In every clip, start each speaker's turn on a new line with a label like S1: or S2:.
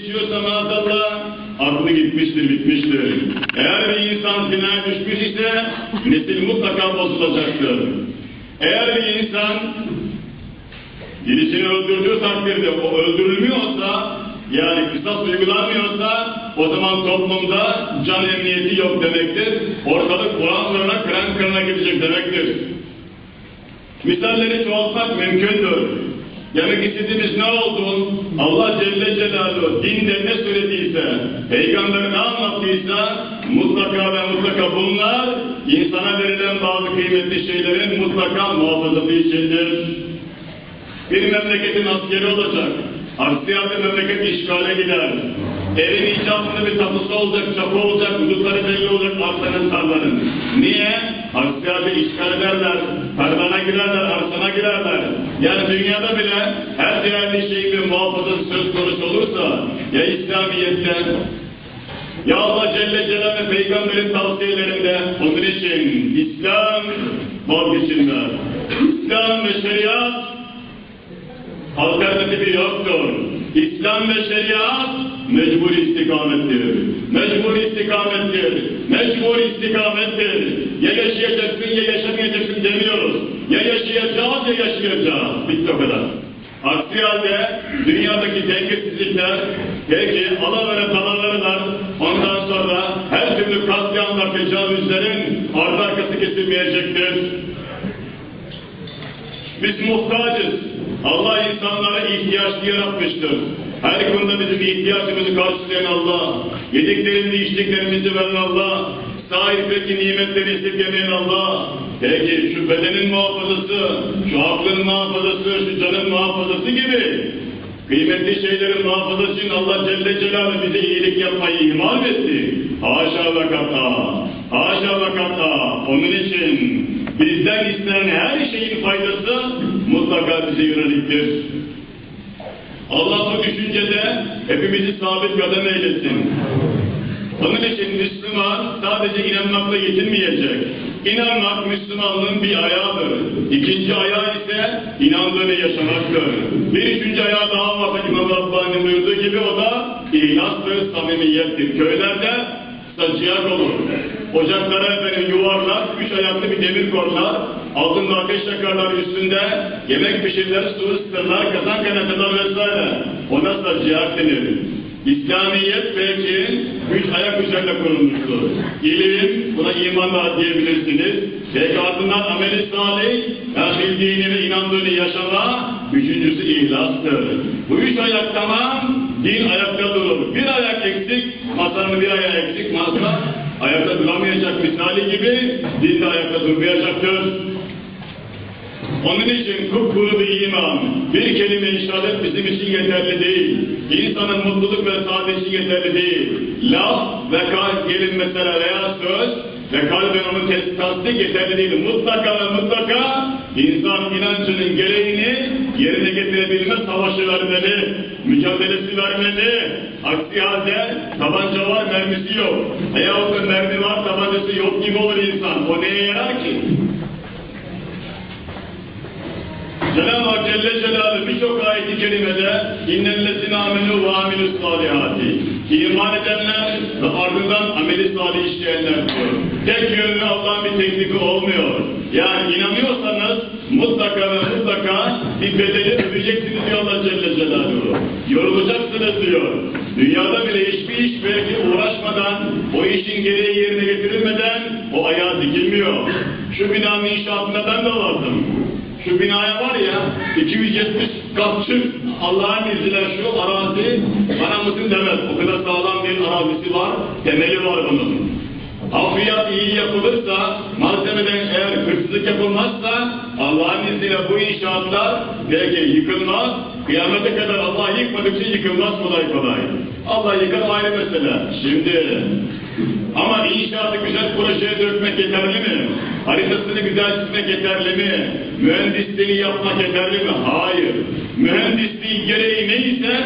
S1: içiyorsa maazallah aklı gitmiştir, bitmiştir. Eğer bir insan zinaya düşmüş ise nesil mutlaka bozulacaktır. Eğer bir insan birisini öldürdüğü takdirde o öldürülmüyorsa yani kısas uygulanmıyorsa o zaman toplumda can emniyeti yok demektir. Ortalık sonra kıran kırana gidecek demektir. Misalleri çoğaltmak mümkündür. Demek istediğimiz ne oldu? Allah Celle Celaluhu dinde ne söylediyse, peygamber ne anlattıysa mutlaka ve mutlaka bunlar insana verilen bazı kıymetli şeylerin mutlaka muhafazası içindir. Bir memleketin askeri olacak. Aksi halde memleket işgale gider. Evin icabında bir tapusu olacak, çapı olacak, hudutları belli olacak arsanın tarlanın. Niye? Aksi halde işgal ederler, tarlana girerler, arsana girerler. Yani dünyada bile her değerli şeyin bir muhafazası söz konusu olursa, ya İslamiyet'te, ya Allah Celle Celaluhu Peygamberin tavsiyelerinde onun için İslam vazgeçilmez. İslam ve şeriat alternatifi yoktur. İslam ve şeriat mecbur istikamettir. Mecbur istikamettir. Mecbur istikamettir. Ya yaşayacaksın ya yaşamayacaksın demiyoruz. Ya yaşayacağız ya yaşayacağız. Bitti o kadar. Aksi halde dünyadaki dengesizlikler, peki alavere dalalarılar, ondan sonra her türlü katliamlar, tecavüzlerin ardı arkası kesilmeyecektir. Biz muhtacız. Allah insanlara ihtiyaç yaratmıştır. Her konuda bizim ihtiyacımızı karşılayan Allah, yediklerimizi, içtiklerimizi veren Allah, sahipleki nimetleri esirgemeyen Allah, peki şu bedenin muhafazası, şu aklın muhafazası, şu canın muhafazası gibi kıymetli şeylerin muhafazası için Allah Celle Celaluhu bize iyilik yapmayı ihmal etti. Haşa ve kata, haşa ve kata. Onun için bizden istenen her şeyin faydası mutlaka bize yöneliktir. Allah bu düşüncede hepimizi sabit kadem eylesin. Onun için Müslüman sadece inanmakla yetinmeyecek. İnanmak Müslümanlığın bir ayağıdır. İkinci ayağı ise inandığını yaşamaktır. Bir üçüncü ayağı daha var. İmam Rabbani buyurduğu gibi o da ihlastır, samimiyettir. Köylerde saciyak olur. Ocaklara efendim yuvarlar, üç ayaklı bir demir korlar, altında ateş yakarlar üstünde, yemek pişirirler, su ısıtırlar, kazan kaynatırlar vesaire. Ona saciyak denir. İslamiyet belki üç ayak üzerinde kurulmuştur. İlim, buna imanla diyebilirsiniz. Belki ardından ameli salih, ya bildiğini ve inandığını yaşama, üçüncüsü ihlastır. Bu üç ayak tamam, din ayakta durur. Bir ayak eksik, masanın bir ayağı eksik, masa ayakta duramayacak misali gibi, din de ayakta durmayacaktır. Onun için kupkuru bir iman, bir kelime-i bizim için yeterli değil. İnsanın mutluluk ve saadet için yeterli değil. Laf ve gelin mesela veya söz ve kalben tes- tasdik yeterli değil. Mutlaka ve mutlaka insan inancının gereğini yerine getirebilme savaşı vermeli, mücadelesi vermeli. Aksi halde tabanca var, mermisi yok. Veyahut da mermi var, tabancası yok gibi olur insan. O neye yarar ki? Cenab-ı Hak Celle Celaluhu birçok ayet-i kerimede innellezine amenu ve amilus salihati iman edenler ve ardından ameli salih işleyenler diyor. Tek yönlü Allah'ın bir tekniği olmuyor. Yani inanıyorsanız mutlaka ve mutlaka bir bedeli ödeyeceksiniz diyor Allah Celle Celaluhu. Yorulacaksınız diyor. Dünyada bile hiçbir iş belki uğraşmadan, o işin gereği yerine getirilmeden o ayağa dikilmiyor. Şu binanın inşaatında ben de vardım. Şu binaya var ya 270 katçı Allah'ın izniyle şu arazi bana mısın demez. O kadar sağlam bir arazisi var, temeli var bunun. Hafriyat iyi yapılırsa, malzemeden eğer hırsızlık yapılmazsa Allah'ın izniyle bu inşaatlar belki yıkılmaz. Kıyamete kadar Allah yıkmadıkça yıkılmaz kolay kolay. Allah yıkar ayrı mesele. Şimdi ama inşaatı güzel projeye dökmek yeterli mi? Haritasını güzel çizmek yeterli mi? Mühendisliği yapmak yeterli mi? Hayır. Mühendisliği gereği neyse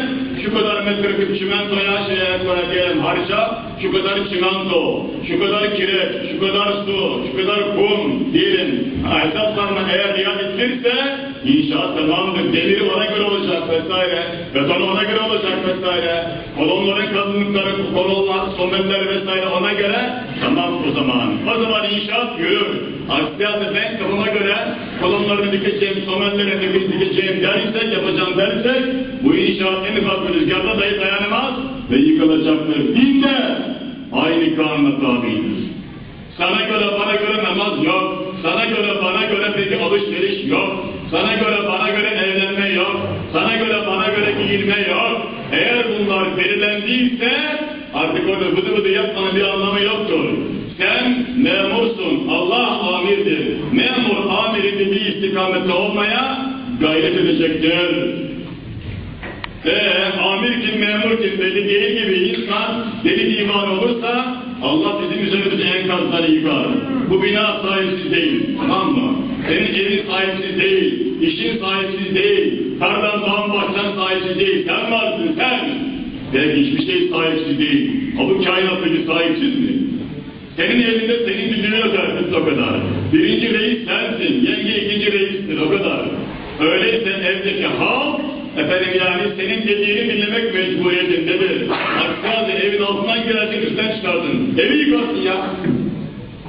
S1: şu kadar metreküp çimentoya şeye koya diyelim harca, şu kadar çimento, şu kadar kireç, şu kadar su, şu kadar kum diyelim. Hesaplarına eğer riayet bitirse inşaat tamamdır. Demiri ona göre olacak vesaire. Beton ona göre olacak vesaire. Kolonların kalınlıkları, kolonlar, sometler vesaire ona göre tamam o zaman. O zaman inşaat yürür. Aksi ben kafama göre kolonlarını dikeceğim, sometlerini dikeceğim dersek, yapacağım dersek bu inşaat en ufak bir rüzgarda dahi dayanamaz ve yıkılacaktır. Din de aynı kanuna tabidir. Sana göre bana göre namaz yok. Sana göre bana göre peki alışveriş yok. Sana göre bana göre evlenme yok. Sana göre bana göre giyinme yok. Eğer bunlar belirlendiyse artık orada bıdı bıdı yapmanın bir anlamı yoktur. Sen memursun. Allah amirdir. Memur amirin bir istikamette olmaya gayret edecektir. Ee, amir kim, memur kim belli değil gibi insan deli iman olursa Allah bizim üzerimize enkazları yıkar. Bu bina sahipsiz değil, tamam mı? Senin evin sahipsiz değil, işin sahipsiz değil, tarlan bağın bahçen sahipsiz değil, sen varsın sen. Belki hiçbir şey sahipsiz değil. Ama bu kainattaki sahipsiz mi? Senin evinde senin gücünü ödersin o kadar. Birinci reis sensin, yenge ikinci reistir o kadar. Öyleyse evdeki halk Efendim yani senin dediğini dinlemek mecburiyetindedir. Halde evin altından girersin üstten çıkarsın. Evi yıkarsın ya.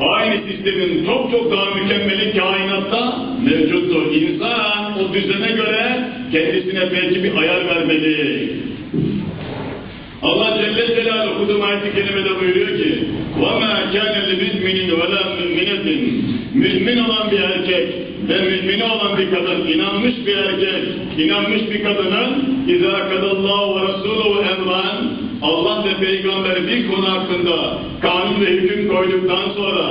S1: Aynı sistemin çok çok daha mükemmeli kainatta mevcuttur. İnsan o düzene göre kendisine belki bir ayar vermeli. Allah Celle Celaluhu okuduğum ayet-i kerimede buyuruyor ki وَمَا كَانَ لِمِزْمِنٍ وَلَا مُؤْمِنَةٍ Mümin olan bir erkek ve mümini olan bir kadın, inanmış bir erkek, inanmış bir kadının اِذَا كَدَ اللّٰهُ وَرَسُولُهُ اَمْرًا Allah ve Peygamber bir konu hakkında kanun ve hüküm koyduktan sonra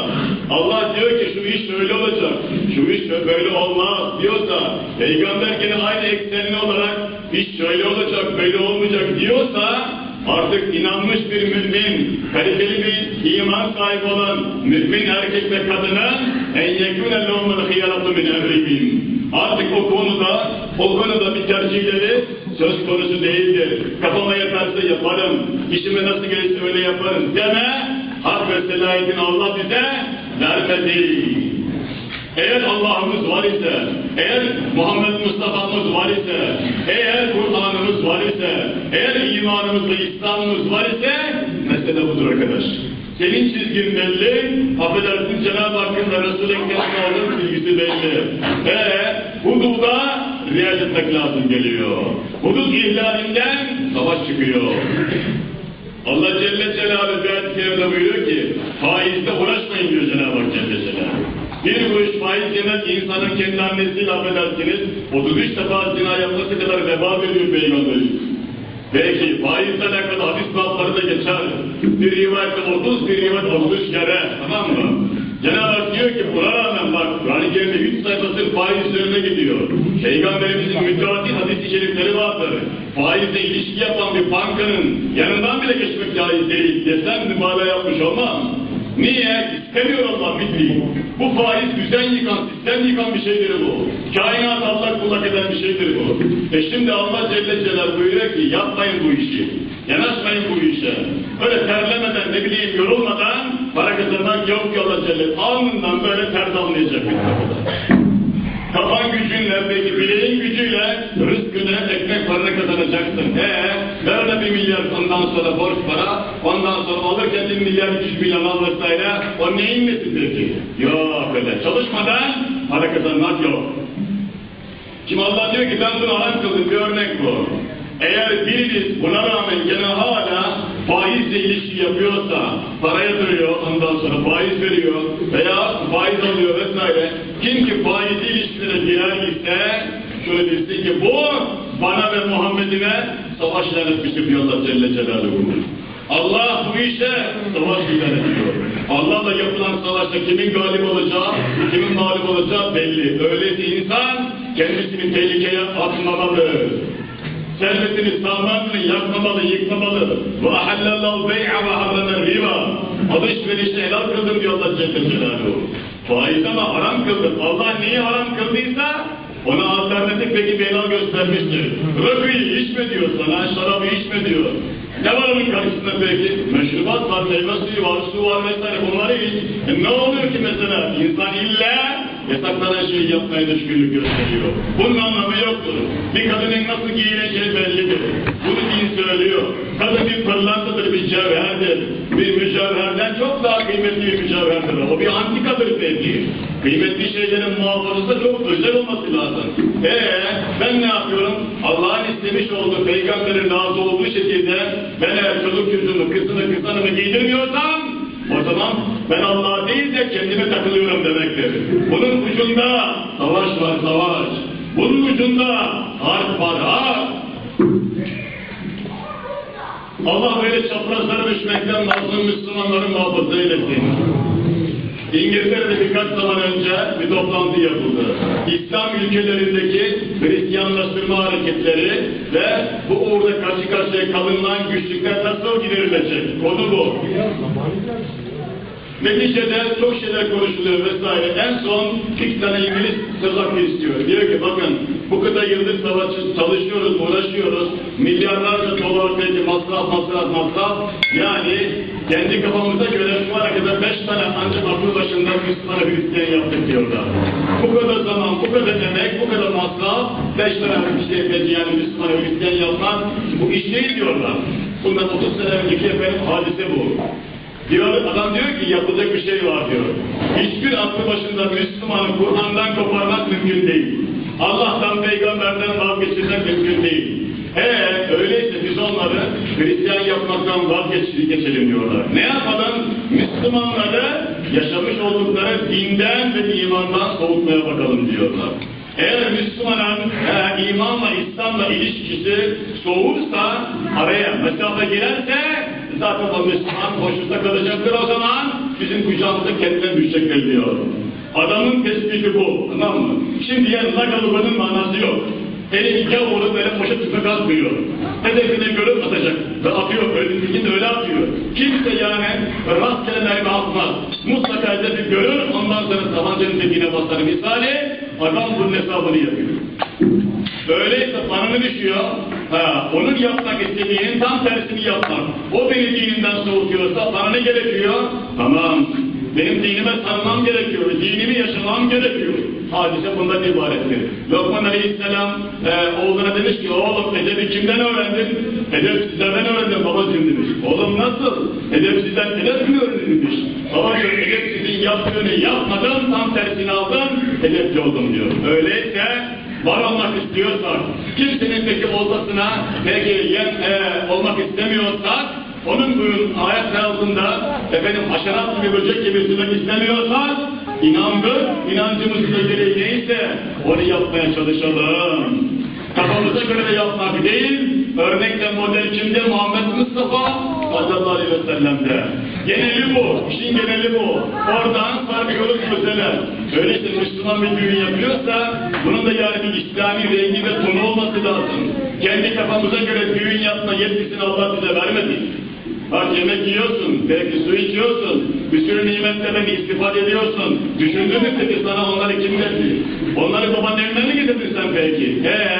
S1: Allah diyor ki şu iş böyle olacak, şu iş böyle olmaz diyorsa Peygamber gene aynı eksenli olarak iş şöyle olacak, böyle olmayacak diyorsa artık inanmış bir mümin, kaliteli bir iman sahibi olan mümin erkek ve kadının en yekûne lehumul hiyaratu min emrihim. Artık o konuda, o konuda bir tercihleri söz konusu değildir. Kafama yatarsa yaparım, işime nasıl gelirse öyle yaparım deme, hak ve selayetini Allah bize vermedi. Eğer Allah'ımız var ise, eğer Muhammed Mustafa'mız var ise, eğer Kur'an'ımız var ise, eğer imanımız ve İslam'ımız var ise, mesele budur arkadaş. Senin çizgin belli, affedersin Cenab-ı Hakk'ın ve Resul-i Ekrem'in bilgisi belli. Ve hududa riayet etmek lazım geliyor. Hudut ihlalinden savaş çıkıyor. Allah Celle Celaluhu bir ayet-i kerimede buyuruyor ki, faizle uğraşmayın diyor Cenab-ı Hak Celle Celaluhu. Bir kuruş faiz yemek insanın kendi annesiyle affedersiniz, 33 defa zina yapması kadar veba veriyor Peygamberimiz. Peki faizle alakalı hadis babları da geçer. Bir rivayette 30, bir rivayet 33 kere, tamam mı? Cenab-ı Hak diyor ki buna rağmen bak, Kur'an-ı Kerim'de 3 sayfası faiz üzerine gidiyor. Peygamberimizin müteadil hadis-i şerifleri vardır. Faizle ilişki yapan bir bankanın yanından bile geçmek caiz değil desem mübalağa yapmış olmam. Niye? İstemiyor Allah bitmeyi. Bu faiz düzen yıkan, sistem yıkan bir şeydir bu. Kainat Allah kullak eden bir şeydir bu. E şimdi Allah Celle Celal buyuruyor ki yapmayın bu işi. Yanaşmayın bu işe. Öyle terlemeden ne bileyim yorulmadan para kazanmak yok ki Allah Celle. Alnından böyle ter damlayacak bir kapıda. Kafan gücünle, peki bileğin gücüyle rızkını, ekmek parını kazanacaksın. Ee, ver de bir milyar ondan sonra borç para, ondan sonra alırken bir milyar üç milyon al o neyin nesi peki? Yok öyle, çalışmadan para kazanmak yok. Şimdi Allah diyor ki ben bunu haram kıldım, bir örnek bu. Eğer biriniz buna rağmen gene hala faizle ilişki yapıyorsa, para yatırıyor, ondan sonra faiz veriyor veya faiz alıyor vesaire. Kim ki faizli ilişkilere girer ise şöyle bilsin ki bu bana ve Muhammed'ime savaş ilan etmiştir diyor Allah Celle Celaluhu. Allah bu işe savaş ilan ediyor. Allah'la yapılan savaşta kimin galip olacağı, kimin mağlup olacağı belli. Öyleyse insan kendisini tehlikeye atmamalı. Servetini sağlamını yakmamalı, yıkmamalı. Ve ahallallahu bey'a ve harrama riba. Alışverişi helal kıldım diyor Allah Celle Celaluhu. Faiz ama haram kıldım. Allah neyi haram kıldıysa ona alternatif peki bir helal göstermiştir. Rakıyı içme diyor sana, şarabı içme diyor. Ne var onun karşısında peki? Meşrubat var, meyve suyu var, su var vesaire bunları iç. E ne oluyor ki mesela? İnsan illa yasaklanan şeyi yapmaya düşkünlük gösteriyor. Bunun anlamı yoktur. Bir kadının nasıl giyineceği bellidir. Bunu din söylüyor. Kadın bir pırlantadır, bir cevherdir. Bir mücevherden çok daha kıymetli bir mücevherdir. O bir antikadır belki. Kıymetli şeylerin muhafazası çok özel olması lazım. Ee, ben ne yapıyorum? Allah'ın istemiş olduğu, peygamberin razı olduğu şekilde ben eğer çocuk çocuğumu, kızını, kızanımı giydirmiyorsam o zaman ben Allah'a değil de kendime takılıyorum demektir. Bunun ucunda savaş var, savaş. Bunun ucunda harp var, harp. Allah böyle çaprazlara düşmekten mazlum Müslümanları muhafaza eylesin. İngiltere'de birkaç zaman önce bir toplantı yapıldı. İslam ülkelerindeki Hristiyanlaştırma hareketleri ve bu uğurda karşı karşıya kalınılan güçlükler nasıl giderilecek? Konu bu. Neticede çok şeyler konuşuluyor vesaire. En son iki tane İngiliz söz hakkı istiyor. Diyor ki bakın bu kadar yıldır çalışıyoruz, uğraşıyoruz. Milyarlarca dolar belki masraf, masraf, masraf. Yani kendi kafamıza göre şu ana kadar beş tane ancak aklı başında Müslümanı Hristiyan yaptık diyorlar. Bu kadar zaman, bu kadar emek, bu kadar masraf, beş tane Hristiyan yani Müslümanı Hristiyan yapmak bu iş değil diyorlar. Bundan 30 sene önceki efendim hadise bu. Diyor, adam diyor ki yapılacak bir şey var diyor. Hiçbir aklı başında Müslümanı Kur'an'dan koparmak mümkün değil. Allah'tan, peygamberden vazgeçirmek mümkün değil. Eğer öyleyse biz onları Hristiyan yapmaktan vazgeçelim diyorlar. Ne yapalım? Müslümanları yaşamış oldukları dinden ve imandan soğutmaya bakalım diyorlar. Eğer Müslümanın e, imanla, İslam'la ilişkisi soğursa, araya mesafe girerse zaten o Müslüman boşlukta kalacaktır o zaman bizim kucağımıza kendinden düşecektir diyor. Adamın tespihi bu, tamam mı? Şimdi yani lagalıbanın manası yok. Eli gavuru böyle poşet tüfek atmıyor. Hedefine görüp atacak. Ve atıyor, öldüğünde öyle atıyor. Kimse yani rastgele mermi atmaz. Mutlaka hedefi görür, ondan sonra tabancanın dediğine basar. Misali, adam bunun hesabını yapıyor. Öyleyse bana ne düşüyor? Ha, onun yapmak istediğinin tam tersini yapmak. O beni dininden soğutuyorsa bana ne gerekiyor? Tamam, benim dinime sarılmam gerekiyor, dinimi yaşamam gerekiyor. Hadise bundan ibarettir. Lokman Aleyhisselam e, oğluna demiş ki, oğlum edebi kimden öğrendin? Edep sizlerden öğrendim babacığım demiş. Oğlum nasıl? Edep sizden edep mi öğrendin demiş. Babacığım edep sizin yaptığını yapmadan tam tersini aldım, edepli oldum diyor. Öyleyse var olmak istiyorsak, kimsenin peki olmasına peki yem, e, olmak istemiyorsak, onun buyurun ayet altında efendim haşerat gibi böcek gibi sürmek istemiyorsak, inandık, inancımızın gereği neyse onu yapmaya çalışalım. Kafamıza göre de yapmak değil, örnekle model kimde? Muhammed Mustafa sallallahu aleyhi ve sellem'de. Geneli bu, işin geneli bu. Oradan sarkıyoruz özele. Öyleyse Müslüman bir düğün yapıyorsa, bunun da yani bir İslami rengi ve tonu olması lazım. Kendi kafamıza göre düğün yapma yetkisini Allah bize vermedi. Bak yemek yiyorsun, belki su içiyorsun, bir sürü nimetlerden istifade ediyorsun. Düşündün mü peki sana onları kim verdi? Onları babanın evinden mi getirdin sen peki? Eee?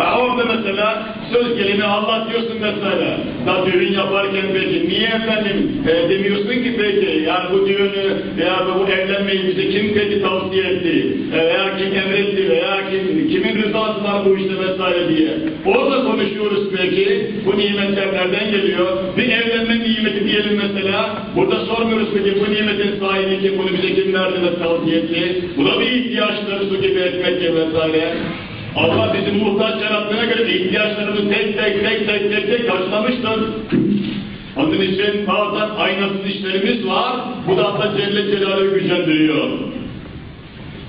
S1: Ha, orada mesela söz gelimi Allah diyorsun mesela. Da düğün yaparken peki niye efendim e, demiyorsun ki peki yani bu düğünü veya bu evlenmeyi bize kim peki tavsiye etti? E, veya kim emretti veya kim, kimin rızası var bu işte vesaire diye. Orada konuşuyoruz peki bu nimetler nereden geliyor? Bir evlenme nimeti diyelim mesela. Burada sormuyoruz peki bu nimetin sahibi kim bunu bize kim verdi ve tavsiye etti? Bu da bir ihtiyaçtır su gibi gibi vesaire. Allah bizim muhtaç yarattığına göre ihtiyaçlarımızı tek tek tek tek tek tek karşılamıştır. Onun için bazen aynasız işlerimiz var. Bu da Allah Celle Celaluhu gücendiriyor.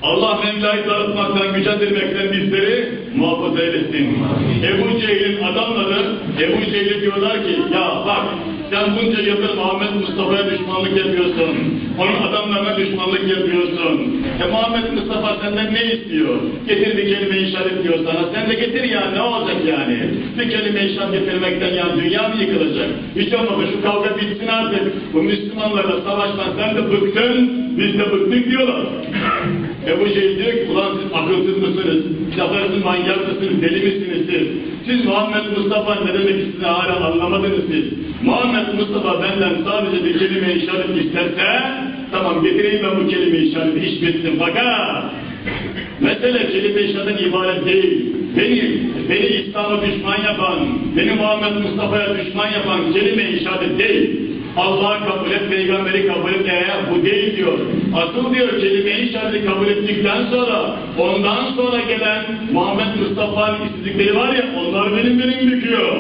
S1: Allah Mevla'yı tanıtmaktan, gücendirmekten bizleri muhafaza eylesin. Ebu Cehil'in adamları, Ebu Cehil'e diyorlar ki, ya bak sen bunca yıldır Muhammed Mustafa'ya düşmanlık yapıyorsun. Onun adamlarına düşmanlık yapıyorsun. E Muhammed Mustafa senden ne istiyor? Getir bir kelime-i şerif diyor sana. Sen de getir ya ne olacak yani? Bir kelime-i şerif getirmekten ya dünya mı yıkılacak? Hiç olmadı şu kavga bitsin artık. Bu Müslümanlarla savaştan sen de bıktın, biz de bıktık diyorlar. Ebu Cehil diyor ki ulan siz akılsız mısınız? Zafersiz manyak mısınız? Deli misiniz siz? Siz Muhammed Mustafa ne demek istediğini hala anlamadınız siz. Muhammed Mustafa benden sadece bir kelime işaret isterse tamam getireyim ben bu kelime-i şehadeti iş bitsin. Fakat mesele kelime-i şehadetten ibaret değil. Beni, beni İslam'a düşman yapan, beni Muhammed Mustafa'ya düşman yapan kelime-i şehadet değil. Allah'ı kabul et, peygamberi kabul et, eğer bu değil diyor. Asıl diyor kelime-i şehadeti kabul ettikten sonra, ondan sonra gelen Muhammed Mustafa'nın istedikleri var ya, onlar benim benim büküyor.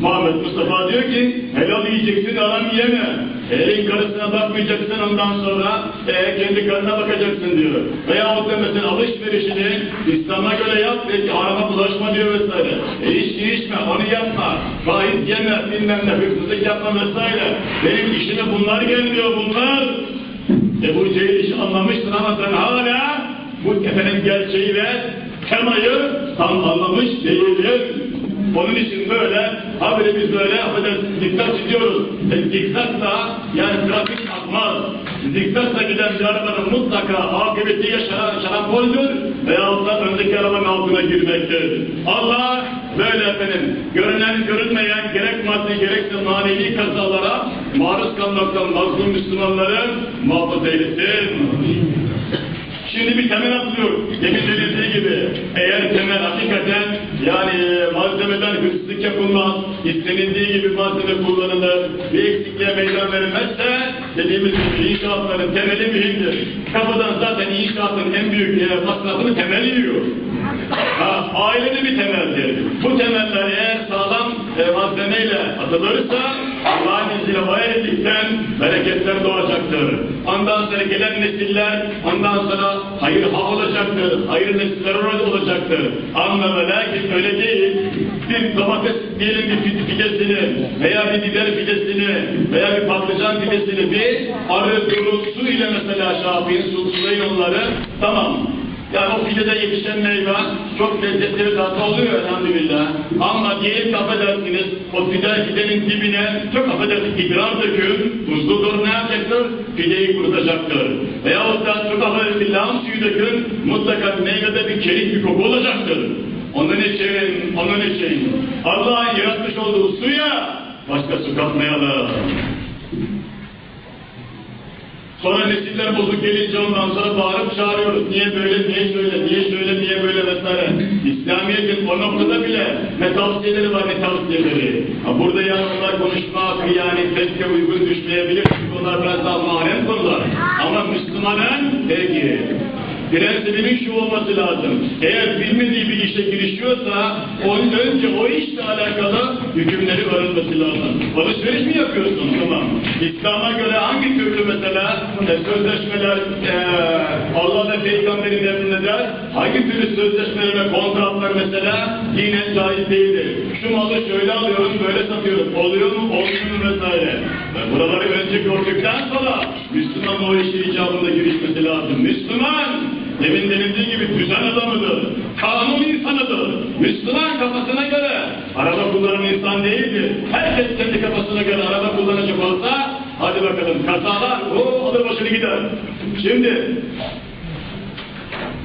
S1: Muhammed Mustafa diyor ki, helal yiyeceksin, haram yeme. Elin karısına bakmayacaksın ondan sonra e, kendi karına bakacaksın diyor. Veya o mesela alışverişini İslam'a göre yap ve harama bulaşma diyor vesaire. E içki içme, onu yapma. Faiz yeme, bilmem ne, hırsızlık yapma vesaire. Benim işime bunlar gelmiyor bunlar. Ebu Cehil işi anlamışsın ama sen hala bu efendim gerçeği ve temayı tam anlamış değildin. Onun için böyle, habire biz böyle affedersiniz dikkat ediyoruz. Da yani trafik akmaz. Diktatla giden bir arabanın mutlaka akıbeti yaşanan şarapoldür veyahut da öndeki arabanın altına girmektir. Allah böyle efendim görünen görünmeyen gerek maddi gerekse manevi kazalara maruz kalmaktan mazlum Müslümanları muhafaza eylesin. Şimdi bir temel atılıyor. Demin söylediği gibi eğer temel hakikaten yani malzemeden hırsızlık yapılmaz, istenildiği gibi malzeme kullanılır, bir eksikliğe meydan verilmezse dediğimiz gibi inşaatların temeli mühimdir. Kapıdan zaten inşaatın en büyük masrafını temel yiyor. Ha, aile de bir temeldir. Bu temeller eğer sağlam e, malzemeyle atılırsa Allah'ın izniyle o evlilikten bereketler doğacaktır. Ondan sonra gelen nesiller ondan sonra hayır ha olacaktır. Hayır nesiller olacaktır. Ama ve lakin öyle değil. Bir domates diyelim bir fide- fidesini veya bir biber fidesini veya bir patlıcan fidesini bir arı duru su ile mesela şafi'nin su sulayın onları tamam yani o fidede yetişen meyve çok lezzetli ve tatlı oluyor elhamdülillah. Ama diyelim ki affedersiniz, o fide fidenin dibine çok affedersiniz idrar dökün, tuzludur ne yapacaktır? Fideyi kurutacaktır. Veyahut da çok affedersiniz lağım suyu dökün, mutlaka meyvede bir çelik bir koku olacaktır. Onun için, onun için Allah'ın yaratmış olduğu suya başka su katmayalım. Sonra nesiller bozuk gelince ondan sonra bağırıp çağırıyoruz. Niye böyle, niye şöyle, niye şöyle, niye böyle vesaire. İslamiyet'in o noktada bile ne tavsiyeleri var ne tavsiyeleri. Ha burada yani onlar konuşmak yani tezke uygun düşmeyebilir. Çünkü onlar biraz daha mahrem konular. Ama Müslümanın peki prensibinin şu olması lazım. Eğer bilmediği bir işe girişiyorsa onun önce o işle alakalı hükümleri öğrenmesi lazım. Alışveriş mi yapıyorsun? Tamam. İslam'a göre hangi türlü mesela e, sözleşmeler e, Allah ve Peygamber'in emrinde hangi türlü sözleşmeler ve kontratlar mesela dinen caiz değildir. Şu malı şöyle alıyorum, böyle satıyorum. Oluyor mu, olmuyor mu vesaire. Ve buraları önce gördükten sonra Müslüman o işe icabında girişmesi lazım. Müslüman Demin denildiği gibi düzen adamıdır, kanun insanıdır. Müslüman kafasına göre araba kullanan insan değildir. Herkes kendi kafasına göre araba kullanacak olsa, hadi bakalım kazalar, o alır başını gider. Şimdi,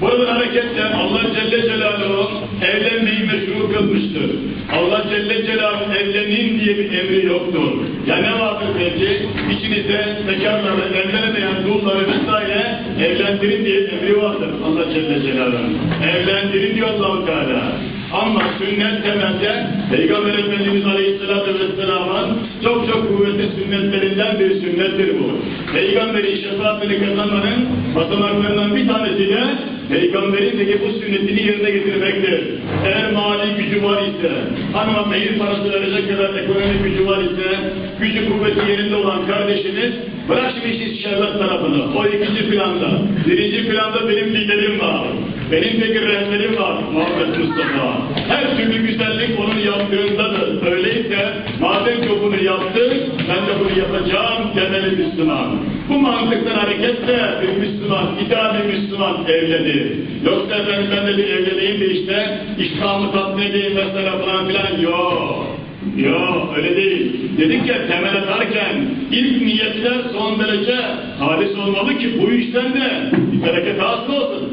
S1: Buradan hareketle Allah Celle Celaluhu evlenmeyi meşru kılmıştır. Allah Celle Celaluhu evlenin diye bir emri yoktur. Ya ne vardır peki? İçinizde bekarları, evlenemeyen dulları vesaire evlendirin diye emri vardır Allah Celle Celaluhu. Evlendirin diyor allah Teala. Ama sünnet temelde Peygamber Efendimiz Aleyhisselatü Vesselam'ın çok çok kuvvetli sünnetlerinden bir sünnettir bu. Peygamberin şefaatini kazanmanın basamaklarından bir tanesi de Peygamberin peki bu sünnetini yerine getirmektir. Eğer mali gücü var ise, hanıma mehir parası verecek kadar ekonomik gücü var ise, gücü kuvveti yerinde olan kardeşiniz, bırak şimdi işi şerbet tarafını, o ikinci planda. Birinci planda benim liderim var. Benim de bir rehberim var Muhammed Mustafa. Her türlü güzellik onun yaptığındadır. Öyleyse madem ki bunu yaptı, ben de bunu yapacağım demeli Müslüman. Bu mantıktan hareketle bir Müslüman, ideal Müslüman evlenir. Yoksa efendim ben de bir evleneyim de işte İslam'ı tatmin edeyim mesela falan filan yok. Yok öyle değil. Dedik ya temel atarken ilk niyetler son derece halis olmalı ki bu işten de bir bereket hasıl olsun.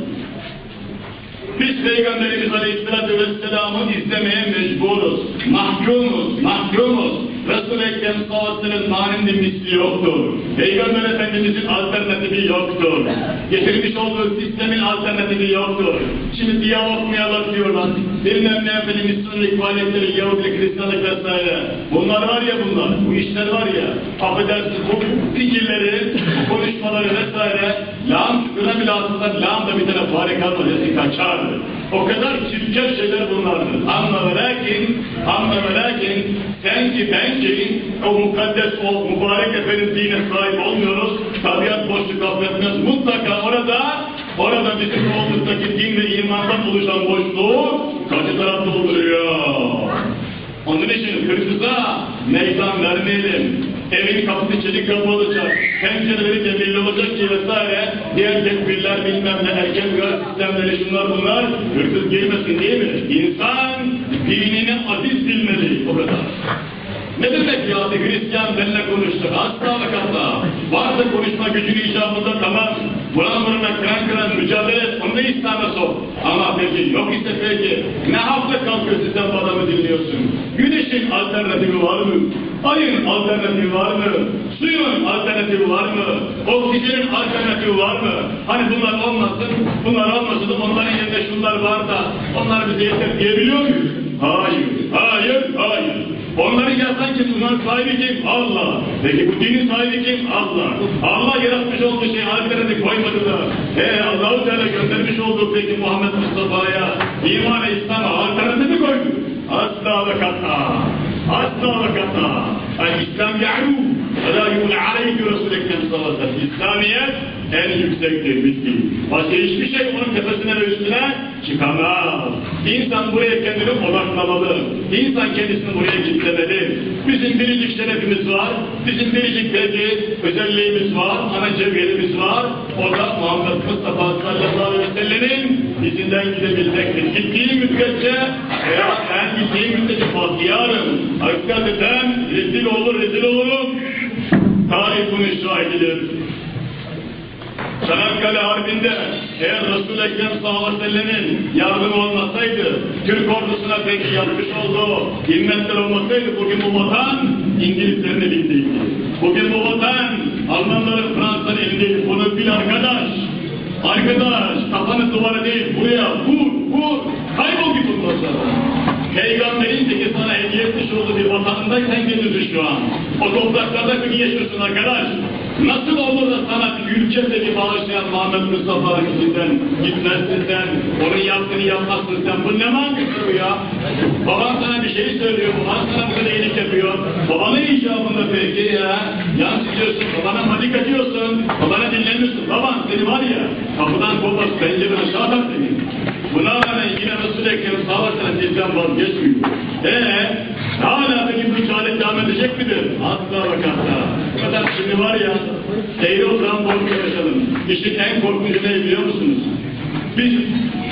S1: Biz Peygamberimiz Aleyhisselatü Vesselam'ı izlemeye mecburuz. Mahkumuz, mahkumuz. Resul-i Ekrem salatının maninde misli yoktur. Peygamber Efendimizin alternatifi yoktur. Getirmiş olduğu sistemin alternatifi yoktur. Şimdi diyalog miyalog diyorlar. Bilmem ne efendim Müslümanlık faaliyetleri, Yahudilik, Hristiyanlık vesaire. Bunlar var ya bunlar, bu işler var ya. Affedersiniz bu fikirleri, bu konuşmaları vesaire. Lağım bile atılsa lağım da bir tane fare kalmadı. Kaçar. O kadar çirkin şeyler bunlardır. Ama ve lakin, ama ve lakin sen ki ben o mukaddes o mübarek efendim dine sahip olmuyoruz. Tabiat boşluk affetmez. Mutlaka orada orada bizim olduğumuzdaki din ve imandan oluşan boşluğu karşı taraf dolduruyor. Onun için hırsıza meydan vermeyelim. Evin kapısı çelik kapı olacak, pencereleri demirli olacak ki vesaire, diğer tedbirler bilmem ne, erken uyar sistemleri şunlar bunlar, hırsız girmesin değil mi? İnsan dinini aziz bilmeli, o kadar. Ne demek ya bir Hristiyan benimle konuştu? Asla ve kata. Varsa konuşma gücünü icabında tamam. Buran buruna kıran kıran mücadele et. Onu da İslam'a sok. Ama peki yok ise peki. Ne hafta kalkıyorsun sen bu adamı dinliyorsun? Güneşin alternatifi var mı? Ayın alternatifi var mı? Suyun alternatifi var mı? Oksijenin alternatifi var mı? Hani bunlar olmasın, bunlar olmasın onların yerinde şunlar var da onlar bize yeter diyebiliyor muyuz? Hayır, hayır, hayır. Onları yaratan kim? Bunların sahibi kim? Allah. Peki bu dinin sahibi kim? Allah. Allah yaratmış olduğu şey alternatif koymadı da. He Allah-u Teala göndermiş olduğu peki Muhammed Mustafa'ya iman-ı İslam'a alternatifi koydu. Asla ve kata. Asla ve kata. Ay İslam ya'ru. Ve la yu'l aleyhi Resul-i Ekrem sallallahu aleyhi ve sellem. İslamiyet en yüksektir bitti. Başka hiçbir şey onun tepesine ve üstüne çıkamaz. İnsan buraya kendini odaklamalı. İnsan kendisini buraya kilitlemeli. Bizim biricik şerefimiz var. Bizim biricik belki özelliğimiz var. Ana cevherimiz var. O da Muhammed Mustafa sallallahu aleyhi ve sellemin izinden gidebilmektir. Gittiği müddetçe veya ben gittiği müddetçe bahtiyarım. Hakikaten rezil olur, rezil olurum. Tarih bunun şahididir. Çanakkale Harbi'nde eğer Resul-i Ekrem sallallahu aleyhi ve yardımı olmasaydı, Türk ordusuna peki yapmış olduğu himmetler olmasaydı bugün bu vatan İngilizlerin elindeydi. Bugün bu vatan Almanların Fransa'nın elindeydi. Bunu bil arkadaş. Arkadaş kafanı duvara değil buraya vur vur kaybol git bundan sonra. Peygamberin de sana hediye etmiş olduğu bir vatanındaysan geziyorsun şu an. O topraklarda bugün yaşıyorsun arkadaş. Nasıl olur da sana ülke seni bağışlayan Muhammed Mustafa yüzünden gitmezsin sen, onun yaptığını yapmazsın sen. Bu ne mantıktır bu ya? Baban sana bir şey söylüyor, baban sana böyle iyilik yapıyor. Babanın icabında peki ya, yansıtıyorsun, babana madik atıyorsun, babana dinlemiyorsun. Baban seni var ya, kapıdan kopar, pencereden aşağı atar seni. Buna rağmen yine Resul-i Ekrem savaştan sizden vazgeçmiyor. Eee hala peki bu cehalet devam edecek midir? Asla ve. Fakat şimdi var ya seyri oturan korku yaşadım. İşin en korkuncu ne biliyor musunuz? Biz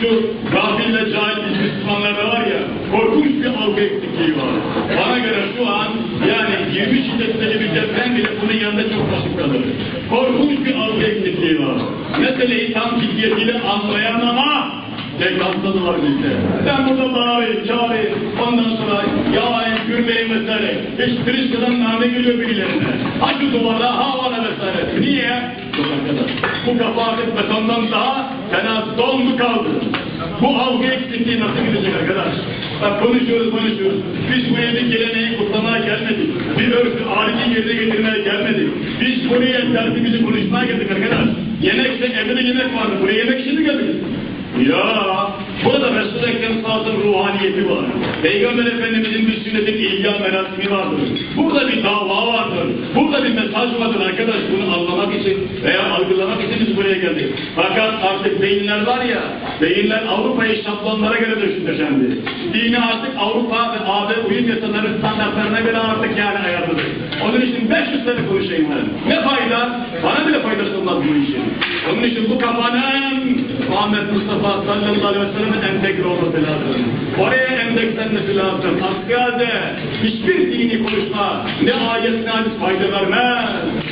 S1: şu gafil ve cahil Müslümanlarda var ya korkunç bir algı eksikliği var. Bana göre şu an yani 20 şiddetli bir deprem bile bunun yanında çok basit kalır. Korkunç bir algı eksikliği var. Meseleyi tam ciddiyetiyle anlayamama Tek hastalığı var bizde. Ben burada bağırayım, çağırayım, ondan sonra yağlayın, gürleyin vesaire. Hiç Priska'dan name geliyor birilerine. Ha şu duvara, ha bana vesaire. Niye? Bu kafa betondan daha fena dondu kaldı. Bu algı eksikliği nasıl gidecek arkadaş? Bak konuşuyoruz, konuşuyoruz. Biz buraya bir geleneği kutlamaya gelmedik. Bir örfü arici yerine getirmeye gelmedik. Biz buraya dersimizi konuşmaya geldik arkadaş. Yemekse evde de yemek vardı. Buraya yemek mi geldik? Ya burada Resul-i Ekrem ruhaniyeti var. Peygamber Efendimizin bir sünnetin ilya merasimi vardır. Burada bir dava vardır. Burada bir mesaj vardır arkadaş. Bunu anlamak için veya algılamak için biz buraya geldik. Fakat artık beyinler var ya, beyinler Avrupa'yı şablonlara göre döşendi. Dini artık Avrupa ve AB uyum yasaları standartlarına göre artık yani ayarladık. Onun için 500 sene konuşayım ben. Ne fayda? Bana bile faydası olmaz bu işin. Onun için bu kafanın Muhammed Mustafa sallallahu aleyhi ve sellem'in entegre olması lazım. Oraya endekslenmesi lazım. Askerde hiçbir dini konuşma ne ayet ne hadis fayda vermez.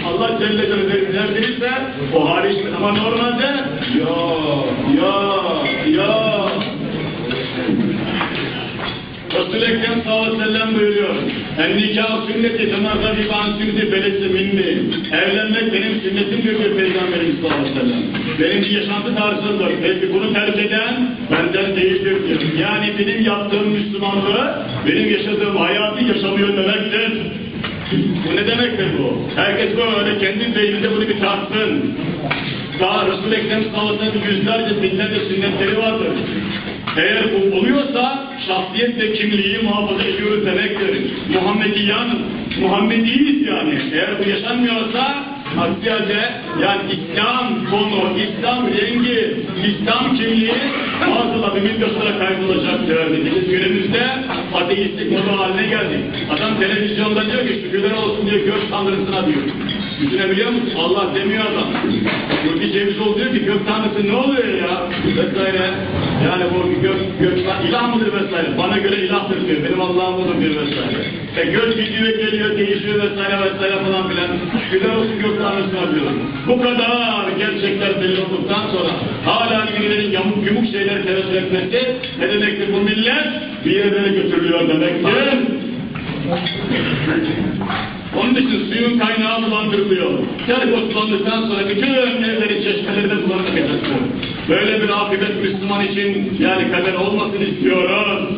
S1: Allah Celle Celaluhu verirse o hariç ama normalde ya ya ya Resul-i Ekrem sallallahu aleyhi ve sellem buyuruyor. En nikah sünneti temazza divan sünneti belesi minni. Evlenmek benim sünnetim diyor Peygamberimiz sallallahu aleyhi ve sellem. Benim yaşantı tarzımdır. Peki bunu terk eden benden değildir diyor. Yani benim yaptığım Müslümanlığı, benim yaşadığım hayatı yaşamıyor demektir. Bu ne demektir bu? Herkes böyle kendi beyninde bunu bir tartsın. Daha Resul-i Ekrem sallallahu aleyhi ve sellem yüzlerce binlerce sünnetleri vardır. Eğer bu oluyorsa şahsiyet ve kimliği muhafaza ediyoruz demektir. Muhammediyanız, Muhammediyiz yani. Eğer bu yaşanmıyorsa aksi yani İslam konu, İslam rengi, İslam kimliği bazıları milyonlara kaybolacaktır. Biz günümüzde ateistlik modu haline geldik. Adam televizyonda diyor ki şükürler olsun diyor gök tanrısına diyor. Düşünebiliyor musun? Allah demiyor adam. Nurdi Cevizoğlu diyor ki gök tanrısı ne oluyor ya? Vesaire. Yani bu gök, gök ilah mıdır vesaire? Bana göre ilahtır diyor. Benim Allah'ım odur diyor vesaire. E gök gidiyor geliyor değişiyor vesaire vesaire falan filan. Şükürler olsun gök tanrısına diyor. Bu kadar gerçekler belli olduktan sonra hala birilerinin yamuk yumuk şeyler tevessül etmesi ne demektir bu millet? Bir yerlere götürülüyor demektir. Onun için suyun kaynağı bulandırılıyor. Terkos bulandıktan sonra bütün evleri çeşmelerinde bulanacaktır. Böyle bir akıbet Müslüman için yani kader olmasını istiyoruz.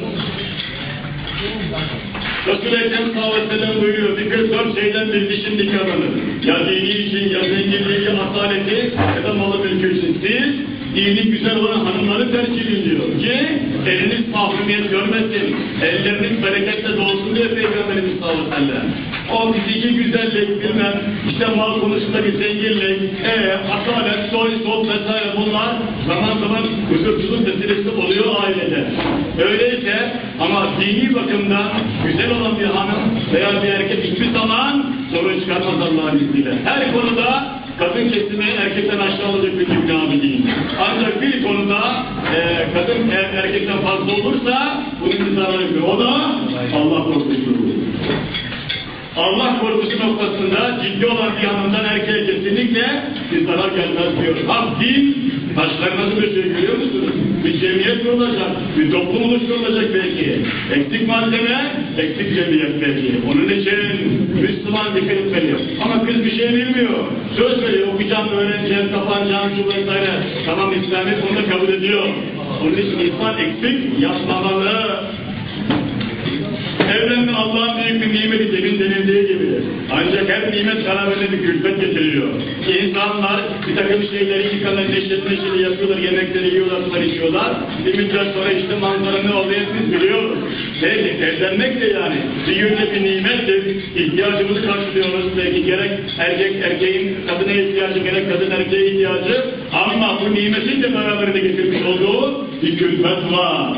S1: Resul-i Ekrem sallallahu buyuruyor, bir dört şeyden bir kişinin nikahlanır. Ya dini için, ya zenginliği, ya asaleti, ya da malı mülkü için. Siz, dini güzel olan hanımları tercih edin diyor ki, eliniz mahrumiyet görmesin, elleriniz bereketle dolsun diyor Peygamberimiz sallallahu aleyhi ve sellem. O fiziki güzellik, bilmem, işte mal konusunda bir zenginlik, ee, asalet, soy, sol vesaire bunlar zaman zaman huzursuzluk vesilesi oluyor ailede. Öyleyse ama dini bakımdan güzel olan bir hanım veya bir erkek hiçbir zaman sorun çıkarmaz Allah'ın izniyle. Her konuda kadın kesimi erkekten aşağı olacak bir günahı değil. Ancak bir konuda e, kadın eğer erkekten fazla olursa bunun bir zararı. O da Allah korkusu. Allah korkusu noktasında ciddi olan bir hanımdan erkeğe kesinlikle bir zarar gelmez diyor. Bak din nasıl bir şey görüyor musunuz? Bir cemiyet kurulacak, bir toplum oluşturulacak belki. Eksik malzeme, eksik cemiyet belki. Onun için Müslüman dikkat etmeli. Ama kız bir şey bilmiyor. Söz veriyor, okuyacağım, öğreneceğim, kapanacağım, şu vesaire. Tamam İslamiyet onu da kabul ediyor. Onun için insan eksik yapmamalı. Evlenme Allah'ın büyük bir nimeti demin denildiği gibi. Ancak her nimet beraberinde bir külfet getiriyor. İnsanlar bir takım şeyleri yıkanır, neşeli neşeli yapıyorlar, yemekleri yiyorlar, sular içiyorlar. Bir müddet sonra işte manzara ne oluyor siz biliyoruz. Belli, evlenmek de yani bir yönde bir nimettir. İhtiyacımızı karşılıyoruz. Belki gerek erkek erkeğin kadına ihtiyacı, gerek kadın erkeğe ihtiyacı. Ama bu nimetin de beraberinde getirmiş olduğu bir külfet var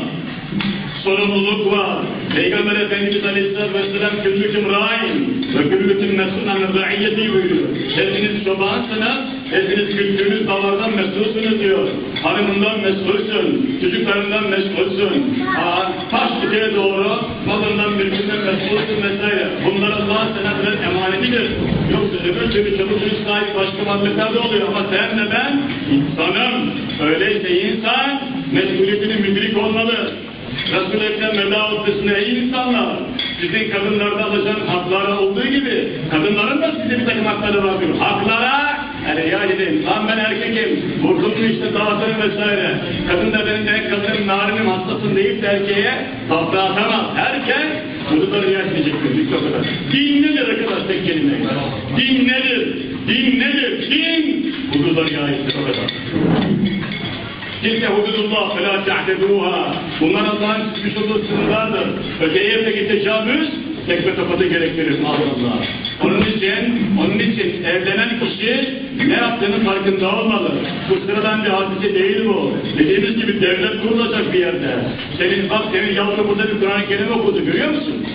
S1: sorumluluk var. Peygamber Efendimiz Aleyhisselatü Vesselam küllüküm rain ve küllüküm mesulun ra'iyyeti buyuruyor. Hepiniz çobansınız, hepiniz güttüğünüz davardan mesulsunuz diyor. Hanımından mesulsün, çocuklarından mesulsün. Aa, taş dikeye doğru malından mülkünden mesulsün vesaire. Bunlar Allah'ın sana emanetidir. Yoksa öbür türlü çabuk sahibi başka varlıklar da oluyor ama sen de ben insanım. Öyleyse insan mesuliyetini müdrik olmalı. Resul-i Ekrem veda hutbesine ey insanlar, sizin kadınlarda alacağınız hakları olduğu gibi, kadınların da size bir takım hakları vardır. Haklara riayet edin. Lan ben erkekim, vurdum işte dağıtırım vesaire. Kadın da benim de kadının narinim hastasın deyip de erkeğe tahta atamaz. Herkes çocukları riayet edecektir. Kadar. Din nedir arkadaş tek kelime? Din nedir? Din nedir? Din hududları riayettir o kadar. Tilke hududullah fe la te'teduha. Bunlar Allah'ın olduğu sınırlardır. Öteye peki tecavüz tekme tokadı gerektirir Allah. Onun için, onun için evlenen kişi ne yaptığının farkında olmalı. Bu sıradan bir hadise değil bu. Dediğimiz gibi devlet kurulacak bir yerde. Senin bak senin yavru burada bir Kur'an-ı Kerim okudu görüyor musun?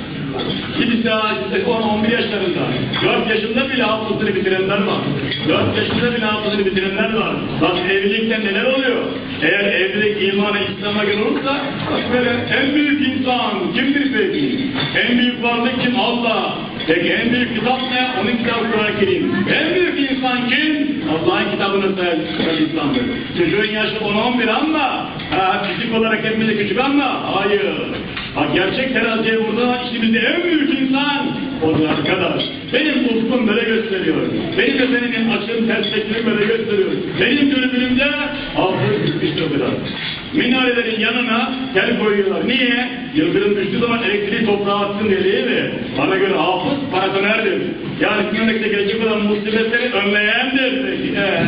S1: Kimisi 10-11 yaşlarında, 4 yaşında bile hafızını bitirenler var. 4 yaşında bile hafızını bitirenler var. Bak evlilikte neler oluyor? Eğer evlilik imana, İslam'a göre olursa, bak böyle en büyük insan kimdir peki? En büyük varlık kim? Allah. Peki en büyük kitap ne? Onun kitabı Kur'an-ı Kerim. En büyük insan kim? Allah'ın kitabını sayan insandır. Çocuğun yaşı 10-11 ama, ha, fizik olarak hepimize küçük ama, hayır. Ha, gerçek teraziye burada işimizde en büyük insan odur arkadaş. Benim ufkum böyle gösteriyor. Benim efendimin açım perspektifim böyle gösteriyor. Benim dürbünümde hafız gitmiştir biraz. Minarelerin yanına tel koyuyorlar. Niye? Yıldırım düştüğü zaman elektriği toprağa atsın diye değil mi? Bana göre hafız paratonerdir. Yani memlekte gelecek olan musibetleri önleyendir. Ee,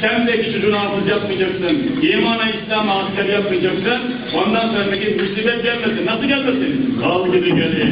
S1: sen de ki çocuğunu hafız yapmayacaksın. İmana, İslam'a asker yapmayacaksın. Ondan sonra peki musibet gelmesin. Nasıl gelmesin? Dal gibi gelir.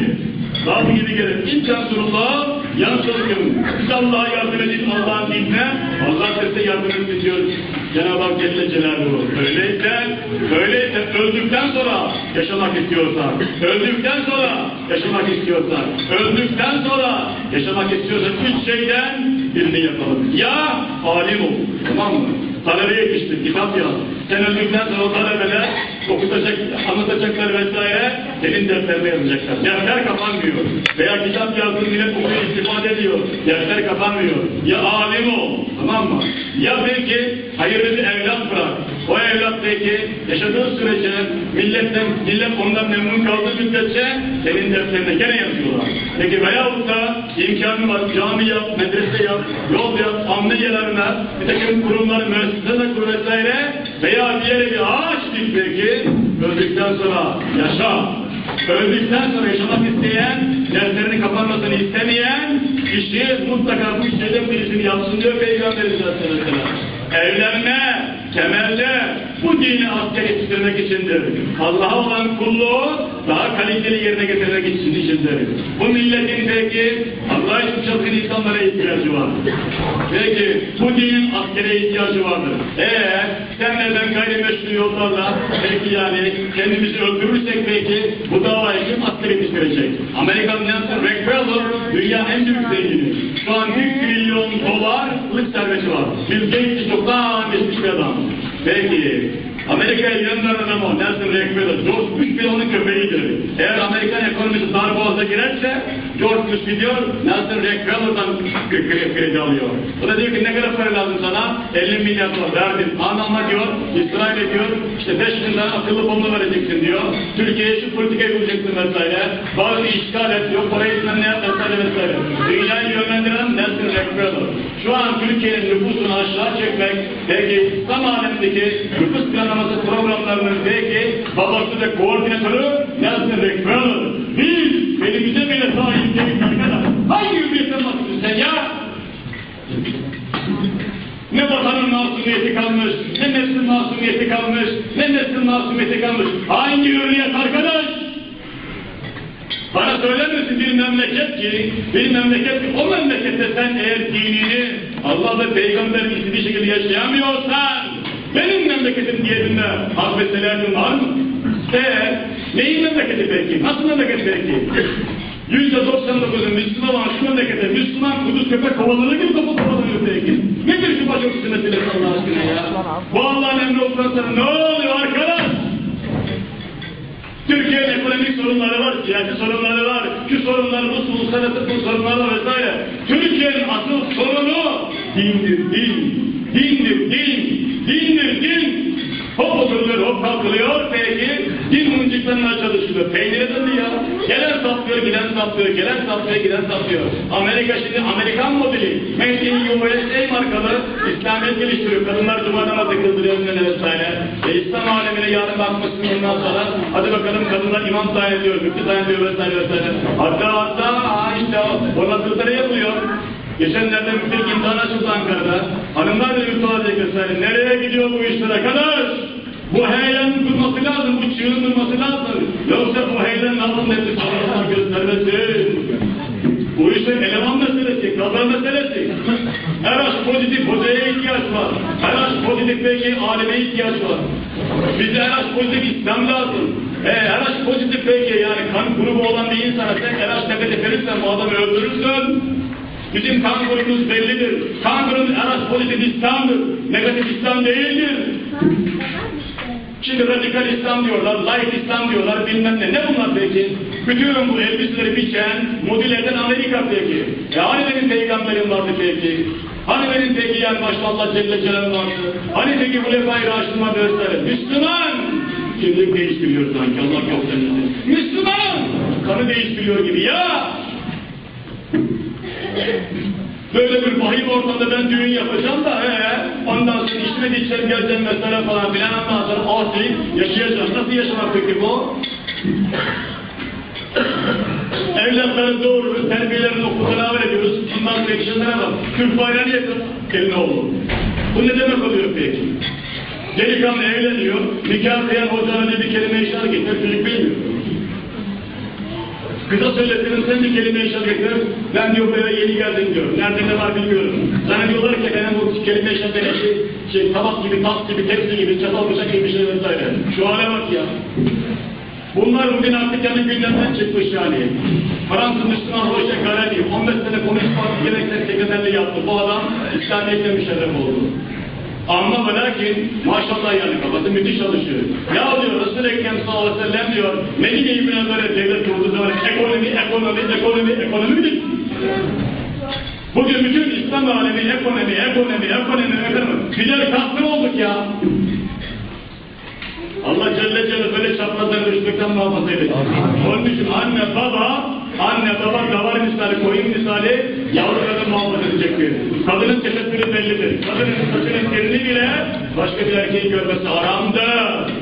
S1: Dal gibi gelir. İmkansurullah, yansılıkın. Biz Allah'a yardım edin Allah'ın dinine. Allah size yardım etsin diyoruz. Cenab-ı Hak Celle Celaluhu. Öyleyse, öyleyse öldükten sonra yaşamak istiyorsak, öldükten sonra yaşamak istiyorsak, öldükten sonra yaşamak istiyorsak üç şeyden birini yapalım. Ya alim ol, tamam mı? Talebe yetiştir, kitap yaz. Sen öldükten sonra o talebeler okutacak, anlatacaklar vesaire, senin defterine yazacaklar. Defter kapanmıyor. Veya kitap yazdığın millet okuyor, istifade ediyor. Defter kapanmıyor. Ya alim ol, tamam mı? Ya belki hayırlı evlat bırak. O evlat belki yaşadığı sürece milletten, millet ondan memnun kaldığı müddetçe senin defterine gene yazıyorlar. Peki veyahut da imkanı var, cami yap, medrese yap, yol yap, amne yerlerine, bir takım kurumlar, müesseseler kur vesaire veya bir yere bir ağaç dik belki, öldükten sonra yaşa. Öldükten sonra yaşamak isteyen, defterini kapanmasını istemeyen kişi mutlaka bu işlerden birisini yapsın diyor Peygamberimiz Aleyhisselam. Evlenme, temelde bu dini asker yetiştirmek içindir. Allah'a olan kulluğu daha kaliteli yerine getirmek için içindir. Bu milletin peki Allah için çalışan insanlara ihtiyacı var. Peki bu dinin askere ihtiyacı vardır. Eğer sen ve ben gayrimeşru yollarla peki yani kendimizi öldürürsek peki bu davayı kim asker yetiştirecek? Amerikan Nelson Rockefeller dünyanın en büyük zengini. Şu an 1 trilyon dolarlık serveti var. Bill Gates çoktan geçmiş bir adam. Peki Amerika'ya yanlarına ama Nelson Rockefeller, George Bush bile onun köpeğidir. Eğer Amerikan ekonomisi dar boğaza girerse George Bush gidiyor, Nelson Rockefeller'dan kredi, alıyor. O da diyor ki ne kadar para lazım sana? 50 milyar dolar verdim. Anlamla diyor, İsrail'e diyor, işte 5 bin tane akıllı bomba vereceksin diyor. Türkiye'ye şu politikayı bulacaksın vesaire. Bazı işgal et diyor, parayı sen ne yap vesaire vesaire. Dünyayı yönlendiren Nelson Rockefeller. Şu an Türkiye'nin nüfusunu aşağı çekmek, belki İslam alemindeki nüfus planlaması programlarının belki babası ve koordinatörü Nelson Rockefeller. Biz elimize bile sahip değiliz arkadaş. Hangi hürriyetten bahsediyorsun sen ya? Ne vatanın masumiyeti kalmış, ne neslin masumiyeti kalmış, ne neslin masumiyeti kalmış. Hangi hürriyet arkadaş? Bana söyler misin bir memleket ki, bir memleket ki, o memlekette sen eğer dinini Allah ve Peygamber'in istediği şekilde yaşayamıyorsan, benim memleketim diğerinde hazretlerin var mı? Eğer, neyin memleketi peki? Nasıl memleket peki? Yüzde 99'u Müslüman olan şu memlekete Müslüman kuduz köpek kovaları gibi topu kovalanıyor peki. Nedir şu başörtüsü meselesi Allah aşkına ya? Bu Allah'ın emri sonra ne oluyor arkadaş? Türkiye'nin ekonomik sorunları var, siyasi sorunları var, şu sorunlar, bu uluslararası bu sorunlar var vesaire. Türkiye'nin asıl sorunu dindir, din. Dindir, din. Dindir, din. Hop oturuluyor, hop kalkılıyor, peki din mıncıklarına çalışılıyor. Peynire döndü ya. Gelen saplıyor, giden saplıyor, gelen saplıyor, giden saplıyor. Amerika şimdi Amerikan modeli. Made in USA markalı İslamiyet geliştiriyor. Kadınlar cuma namazı kıldırıyor vesaire. E, İslam alemine yarın bakmışsın ondan sonra hadi bakalım kadınlar imam tayin ediyor, müftü tayin ediyor vesaire vesaire. Hatta hatta aa işte o, nasıl yapılıyor. Geçenlerde müftülük imtihanı açıldı Ankara'da. Hanımlar da müftü vesaire. Nereye gidiyor bu işler arkadaş? Bu heyelan durması lazım, bu çığın durması lazım. Yoksa bu heyelanın altında hepsi çalışan göstermesin. Bu işin eleman meselesi, kadar meselesi. Her aşk pozitif hocaya ihtiyaç var. Her aşk pozitif belki aleme ihtiyaç var. Bize her aşk pozitif İslam lazım. E, her aşk pozitif belki yani kan grubu olan bir insana sen her aşk tepede verirsen bu adamı öldürürsün. Bizim kan grubumuz bellidir. Kan grubumuz en az pozitif İslam'dır. Negatif İslam değildir. Şimdi radikal İslam diyorlar, laik İslam diyorlar, bilmem ne. Ne bunlar peki? Bütün bu elbiseleri biçen, model eden Amerika peki. E hani benim peygamberim vardı peki? Hani benim peki yani maşallah Celle Celal vardı? Hani peki bu lefayı raştım vardı vesaire? Müslüman! kimlik değiştiriyor sanki Allah göstermesin. Müslüman! Kanı değiştiriyor gibi ya! Böyle bir vahim ortamda ben düğün yapacağım da he, ondan sonra işime gideceğim, geleceğim mesela falan filan ondan sonra ortayı yaşayacağım. Nasıl yaşamak peki bu? Evlatları doğururuz, terbiyelerini okuluna veriyoruz. Bundan sonra yakışanlara bak. Türk bayrağını yakın, eline oğlu. Bu ne demek oluyor peki? Delikanlı evleniyor, nikah kıyan hocana bir kelime işaret getir, çocuk bilmiyor. Kıza söyletirim sen bir kelime işaret getir, ben diyor buraya yeni geldim diyor. Nerede ne var bilmiyorum. Sana diyorlar ki benim bu kelime işaret eden şey, şey tabak gibi, tas gibi, tepsi gibi, çatal bıçak gibi bir şey vesaire. Şu hale bak ya. Bunlar bugün artık yani gündemden çıkmış yani. Fransız Müslüman Roche Galali 15 sene Komünist Parti Genel Sekreterliği yaptı. Bu adam İslamiyet'le müşerref oldu. Ama ve lakin maşallah yani kafası müthiş çalışıyor. Ya diyor Resul-i Ekrem sallallahu aleyhi ve sellem diyor Medine-i Münevvere devlet kurduğu zaman ekonomi, ekonomi, ekonomi, ekonomi bitti. Bugün bütün İslam alemi ekonomi, ekonomi, ekonomi, ekonomi. Birer kastır olduk ya. Allah Celle Celle böyle çaprazdan düşmekten muhafaza eylesin. Onun için anne baba, anne baba davar misali, koyun misali yavrularını muhafaza edecektir. Kadının teşekkürü bellidir. Kadının saçının terini bile başka bir erkeğin görmesi haramdır.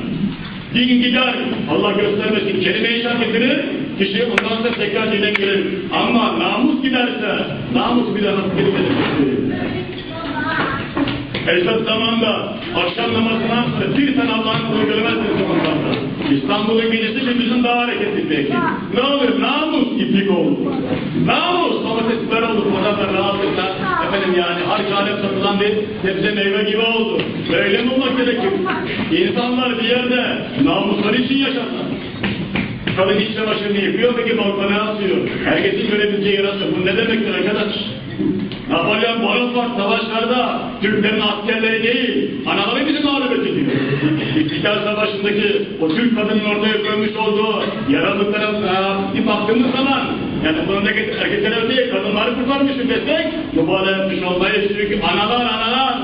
S1: Din gider, Allah göstermesin, kelime-i şerifini kişi ondan sonra tekrar dile gelir. Ama namus giderse, namus bile nasıl kelimesi Esas zamanda akşam namazından sonra bir tane Allah'ın kulu görmezsiniz sokaklarda. İstanbul'un gecesi gündüzün daha hareketli belki. Ne olur? Namus iplik oldu. Namus domatesler oldu. Oradan da rahatlıkla efendim yani harcane satılan bir sebze meyve gibi oldu. Böyle mi olmak gerekir? İnsanlar bir yerde namusları için yaşarlar. Kadın iç çamaşırını yıkıyor peki balkona asıyor. Herkesin görebileceği yer asıyor. Bu ne demektir arkadaş? Napolyon Bonaparte savaşlarda Türklerin askerleri değil, anaları bizi mağlup ediyor. İstiklal Savaşı'ndaki o Türk kadının ortaya koymuş olduğu yaralıklara bir baktığımız zaman yani bunundaki erkekler değil, kadınları kurtarmışım desek mübalağa etmiş olmayız çünkü analar analar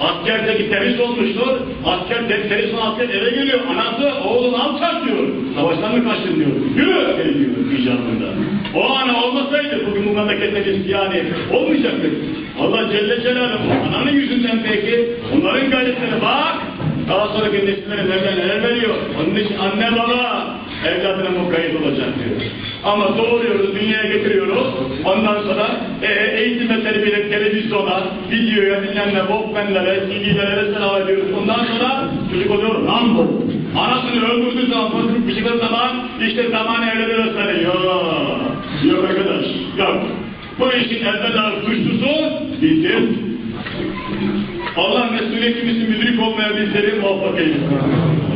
S1: Askerdeki terörist olmuştur. Asker terörist olan asker eve geliyor. Anası oğlunu alçak diyor. Savaştan mı kaçtın diyor. Yürü geri diyor icabında. O ana olmasaydı bugün bu memlekette biz yani olmayacaktı. Allah Celle Celaluhu ananın yüzünden peki onların gayretlerine bak. Daha sonraki nesillere neler neler veriyor. Onun için anne baba evladına mukayyet olacak diyor. Ama doğuruyoruz, dünyaya getiriyoruz. Ondan sonra e, eğitim ve terbiyeyle televizyona, videoya, dinlenme, walkmanlere, CD'lere vesaire ediyoruz. Ondan sonra çocuk oluyor Rambo. Anasını öldürdüğü zaman, fıstık bir çıktığı zaman işte zaman evleri vesaire. Yok, arkadaş, yok. Bu işin evvela suçlusu bizdir. Allah mesuliyetimizi müdrik olmaya bizleri muvaffak eylesin.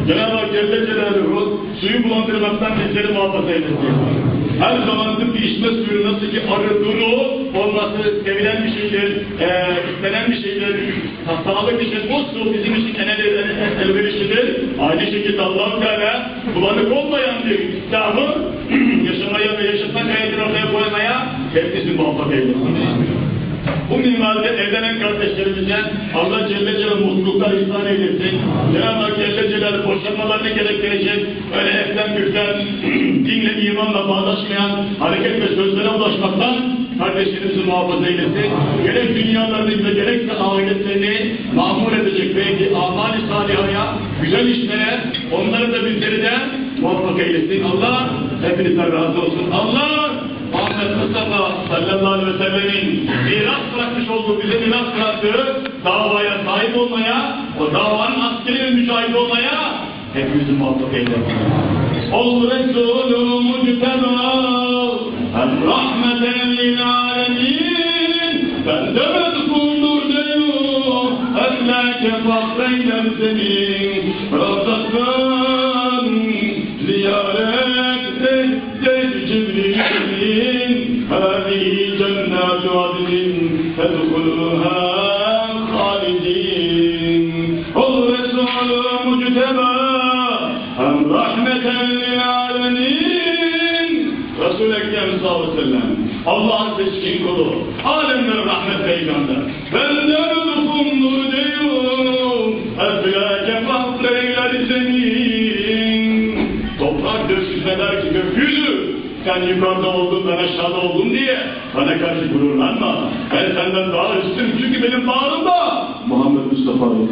S1: Cenab-ı Hak Celle Celaluhu suyu bulandırmaktan bizleri muhafaza eylesin. Her zaman tıpkı içme suyu nasıl ki arı duru olması sevilen bir şeydir, e, istenen bir şeydir, sağlık için o su bizim için en el- elverişlidir. Aynı şekilde allah Teala bulanık olmayan bir kitabı yaşamaya ve yaşatma gayretini ortaya koymaya hepimizi muvaffak eylesin. Bu minvalde evlenen kardeşlerimize Allah Celle Celaluhu mutluluklar ihsan eylesin. Cenab-ı Hak Celle Celaluhu boşanmalarını gerektirecek öyle eften güften dinle imanla bağdaşmayan hareket ve sözlere ulaşmaktan kardeşlerimizi muhafaza eylesin. Gerek dünyalarını ve gerekse ahiretlerini mamur edecek belki amali salihaya, güzel işlere onları da bizleri de muvaffak eylesin. Allah hepinizden razı olsun. Allah Muhammed Mustafa sallallahu aleyhi ve sellemin miras bırakmış olduğu, bize miras bıraktığı davaya sahip olmaya, o davanın askeri ve mücahit olmaya hepimizi muvaffak eylesin. Ol Resulü Mucteba, rahmeten lil alemin, ben de medkuldur diyor, elleke fahreylem senin, Ravzatın rahmeten lil alemin, Resul-i Ekrem sallallahu aleyhi ve sellem, Allah'ın seçkin kulu, alemlere rahmet peygamber. Benden lütfundur diyor, Eflâke fahreyler seni, gökyüzüne der ki gökyüzü sen yukarıda oldun ben aşağıda oldum diye bana karşı gururlanma. Ben senden daha üstüm çünkü benim bağrımda Muhammed Mustafa yatıyor.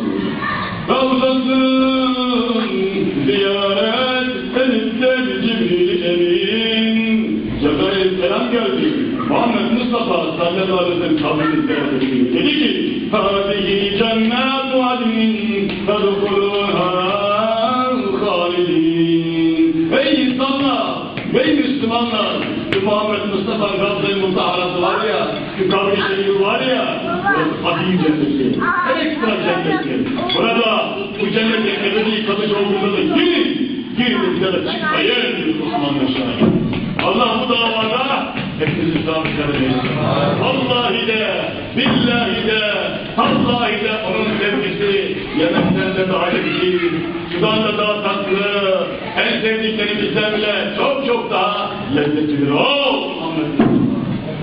S1: Ravzasın ziyaret Cebrail selam geldi. Muhammed Mustafa sallallahu aleyhi ve sellem kabrini ziyaret. Dedi ki, Hâzihi cennet-u adnin fedhuluha halidin. Ey insanlar, ey Müslümanlar, Muhammed Mustafa Gazze-i Mutaharası var ya, kabri şerifi var ya, Adim cenneti, ekstra cenneti. Burada bu cennete ebedi kalış olduğunda da girin, girin de çıkmayın Osmanlı şahit. Allah bu davada hepinizi sabit eylesin. Vallahi de, billahi de, Allahi de onun sevgisi yemekten de daha etkili, sudan da daha tatlı, en sevdiklerimizden bile çok çok daha lezzetlidir. Oh!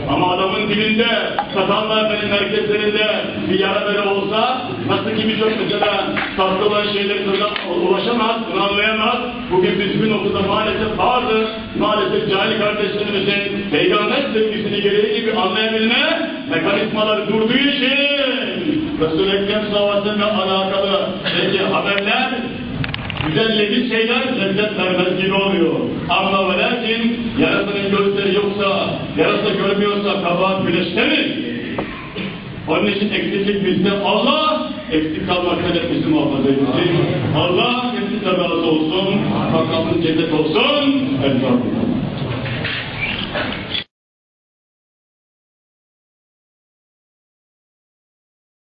S1: Ama adamın dilinde, satanlar benim merkezlerinde bir yara böyle olsa, nasıl ki birçok mesela tatlı olan şeyleri ulaşamaz, anlayamaz. Bugün biz bir noktada maalesef vardır, maalesef cahil kardeşlerimizin peygamber sevgisini gereği gibi anlayabilme mekanizmaları durduğu için Resul-i Ekrem sallallahu alakalı peki haberler Güzel leziz şeyler lezzet vermez gibi oluyor. Ama ve lakin yarasının gözleri yoksa, yarasa görmüyorsa kabahat güneşte mi? Onun için eksiklik bizde Allah, eksik kalmaktan hepimizi muhafaza etsin. Allah hepimiz razı olsun. Makamımız cennet olsun. Elhamdülillah.